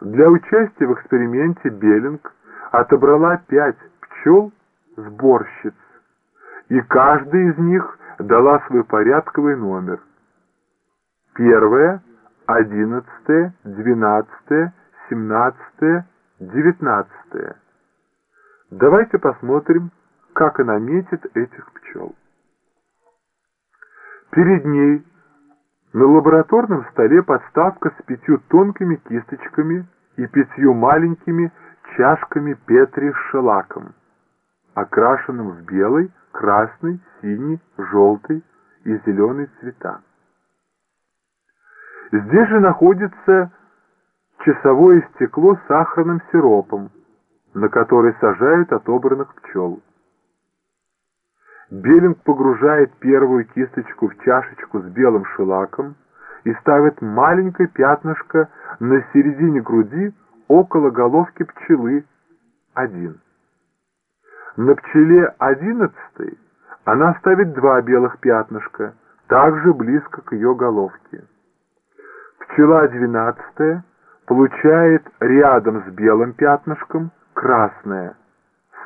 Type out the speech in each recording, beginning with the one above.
Для участия в эксперименте Беллинг отобрала пять пчел-сборщиц, и каждая из них дала свой порядковый номер. Первое, одиннадцатое, двенадцатое, семнадцатое, девятнадцатое. Давайте посмотрим, как она метит этих пчел. Перед ней на лабораторном столе подставка с пятью тонкими кисточками и пятью маленькими чашками Петри с шелаком, окрашенным в белый, красный, синий, желтый и зеленый цвета. Здесь же находится часовое стекло с сахарным сиропом, на который сажают отобранных пчел. Белинг погружает первую кисточку в чашечку с белым шелаком и ставит маленькое пятнышко на середине груди около головки пчелы один. На пчеле одиннадцатой она ставит два белых пятнышка, также близко к ее головке. Пчела двенадцатая получает рядом с белым пятнышком красное,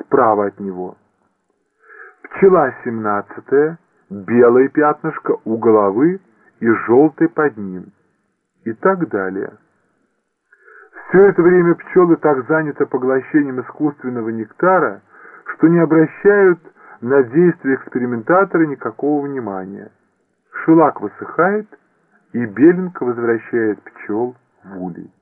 справа от него. Пчела семнадцатая, белое пятнышко у головы и желтый под ним. И так далее. Все это время пчелы так заняты поглощением искусственного нектара, что не обращают на действия экспериментатора никакого внимания. Шелак высыхает, и беленко возвращает пчел в улей.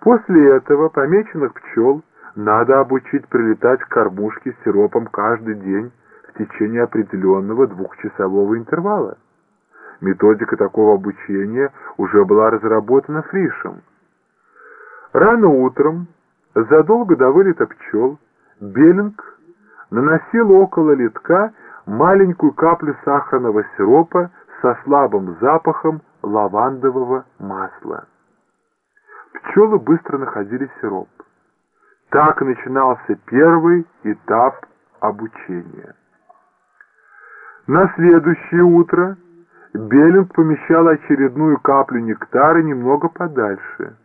После этого помеченных пчел надо обучить прилетать к кормушке с сиропом каждый день в течение определенного двухчасового интервала. Методика такого обучения уже была разработана Фришем. Рано утром, задолго до вылета пчел, Беллинг наносил около литка маленькую каплю сахарного сиропа со слабым запахом лавандового масла. Пчелы быстро находили сироп. Так начинался первый этап обучения. На следующее утро Беллинг помещал очередную каплю нектара немного подальше.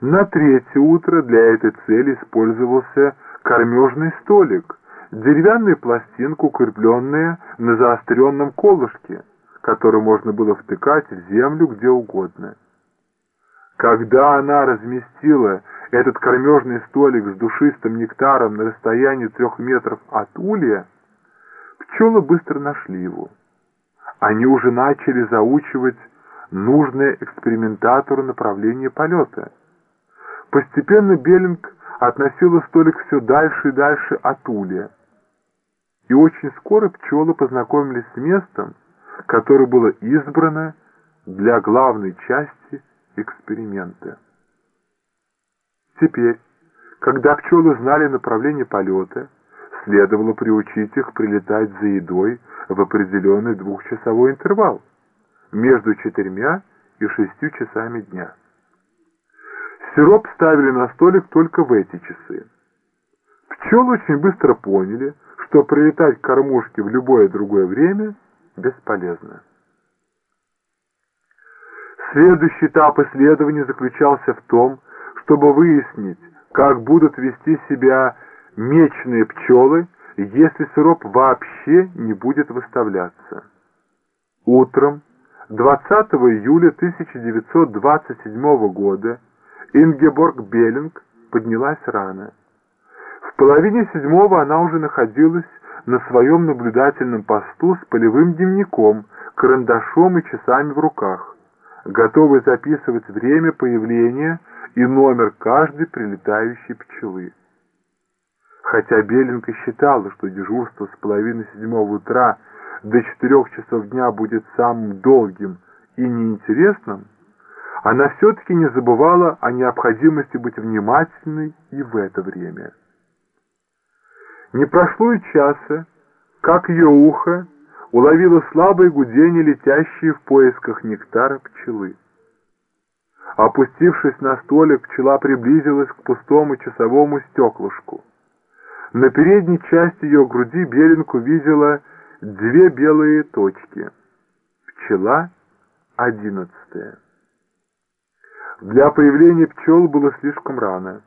На третье утро для этой цели использовался кормежный столик, деревянная пластинка, укрепленная на заостренном колышке, который можно было втыкать в землю где угодно. Когда она разместила этот кормежный столик с душистым нектаром на расстоянии трех метров от улья, пчелы быстро нашли его. Они уже начали заучивать нужное экспериментатору направление полета. Постепенно Беллинг относила столик все дальше и дальше от улья. И очень скоро пчелы познакомились с местом, которое было избрано для главной части эксперимента. Теперь, когда пчелы знали направление полета, следовало приучить их прилетать за едой в определенный двухчасовой интервал между четырьмя и шестью часами дня. Сироп ставили на столик только в эти часы. Пчелы очень быстро поняли, что прилетать к кормушке в любое другое время бесполезно. Следующий этап исследования заключался в том, чтобы выяснить, как будут вести себя мечные пчелы, если сироп вообще не будет выставляться. Утром 20 июля 1927 года Ингеборг Беллинг поднялась рано. В половине седьмого она уже находилась на своем наблюдательном посту с полевым дневником, карандашом и часами в руках, готовый записывать время появления и номер каждой прилетающей пчелы. Хотя Беленко считала, что дежурство с половины седьмого утра до четырех часов дня будет самым долгим и неинтересным, она все-таки не забывала о необходимости быть внимательной и в это время. Не прошло и часа, как ее ухо уловило слабое гудение, летящее в поисках нектара пчелы. Опустившись на столик, пчела приблизилась к пустому часовому стеклышку. На передней части ее груди Белинг увидела две белые точки. Пчела одиннадцатая. Для появления пчел было слишком рано.